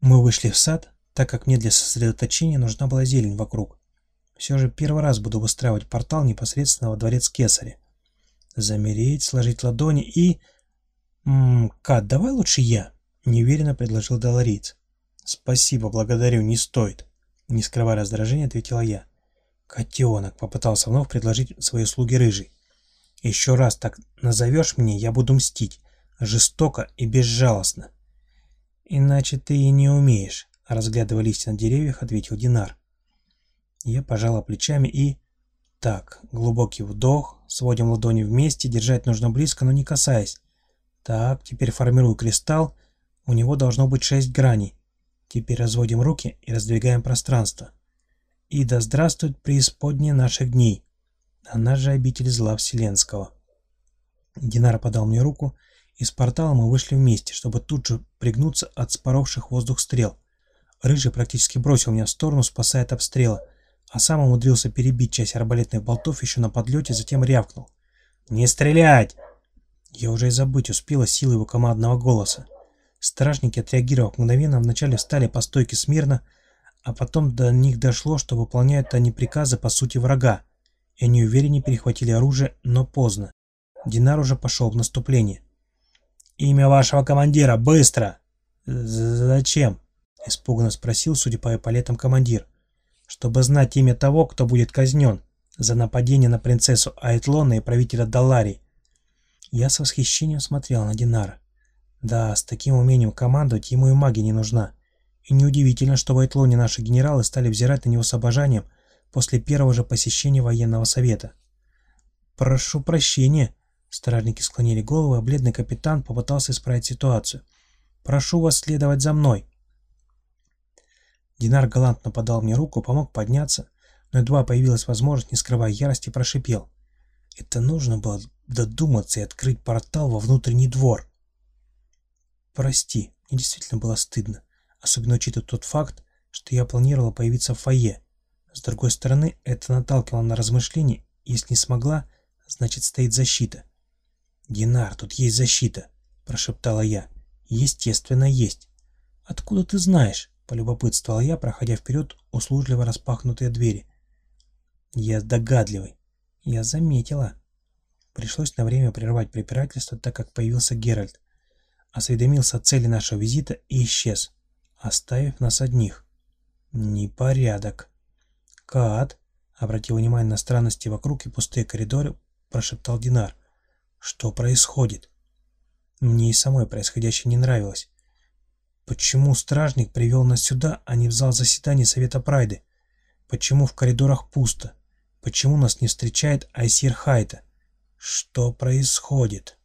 Мы вышли в сад, так как мне для сосредоточения нужна была зелень вокруг. Все же первый раз буду выстраивать портал непосредственно во дворец Кесаря. Замереть, сложить ладони и... «Ммм, Кат, давай лучше я», — неуверенно предложил Долориец. «Спасибо, благодарю, не стоит», — не скрывая раздражения, ответила я. «Котенок», — попытался вновь предложить свои услуги рыжий. «Еще раз так назовешь мне, я буду мстить, жестоко и безжалостно». «Иначе ты и не умеешь», — разглядывая листья на деревьях, ответил Динар. Я пожала плечами и... Так, глубокий вдох, сводим ладони вместе, держать нужно близко, но не касаясь. Так, теперь формирую кристалл, у него должно быть шесть граней. Теперь разводим руки и раздвигаем пространство. И да здравствует преисподняя наших дней. Она же обитель зла вселенского. Динар подал мне руку, и с портала мы вышли вместе, чтобы тут же пригнуться от споровших воздух стрел. Рыжий практически бросил меня в сторону, спасая от обстрела — а сам умудрился перебить часть арбалетных болтов еще на подлете, затем рявкнул. «Не стрелять!» Я уже и забыть успела силы его командного голоса. Стражники, отреагировав мгновенно, вначале встали по стойке смирно, а потом до них дошло, что выполняют они приказы по сути врага, и они увереннее перехватили оружие, но поздно. Динар уже пошел в наступление. «Имя вашего командира, быстро!» «Зачем?» — испуганно спросил, судя по эполетам, командир чтобы знать имя того, кто будет казнен за нападение на принцессу Айтлона и правителя Далларии. Я с восхищением смотрел на Динара. Да, с таким умением командовать ему и магия не нужна. И неудивительно, что в Айтлоне наши генералы стали взирать на него с обожанием после первого же посещения военного совета. «Прошу прощения», — стражники склонили голову, а бледный капитан попытался исправить ситуацию. «Прошу вас следовать за мной». Динар галантно подал мне руку, помог подняться, но едва появилась возможность, не скрывая ярости, прошипел. Это нужно было додуматься и открыть портал во внутренний двор. Прости, мне действительно было стыдно, особенно учитывая тот факт, что я планировала появиться в фойе. С другой стороны, это наталкивало на размышления, если не смогла, значит стоит защита. «Динар, тут есть защита», – прошептала я. «Естественно, есть». «Откуда ты знаешь?» Полюбопытствовал я, проходя вперед услужливо распахнутые двери. Я догадливый. Я заметила. Пришлось на время прервать препирательство, так как появился Геральт. Осведомился о цели нашего визита и исчез, оставив нас одних. Непорядок. Кат, обратил внимание на странности вокруг и пустые коридоры, прошептал Динар. Что происходит? Мне и самой происходящее не нравилось. Почему стражник привел нас сюда, а не в зал заседаний Совета Прайды? Почему в коридорах пусто? Почему нас не встречает Айсир Хайта? Что происходит?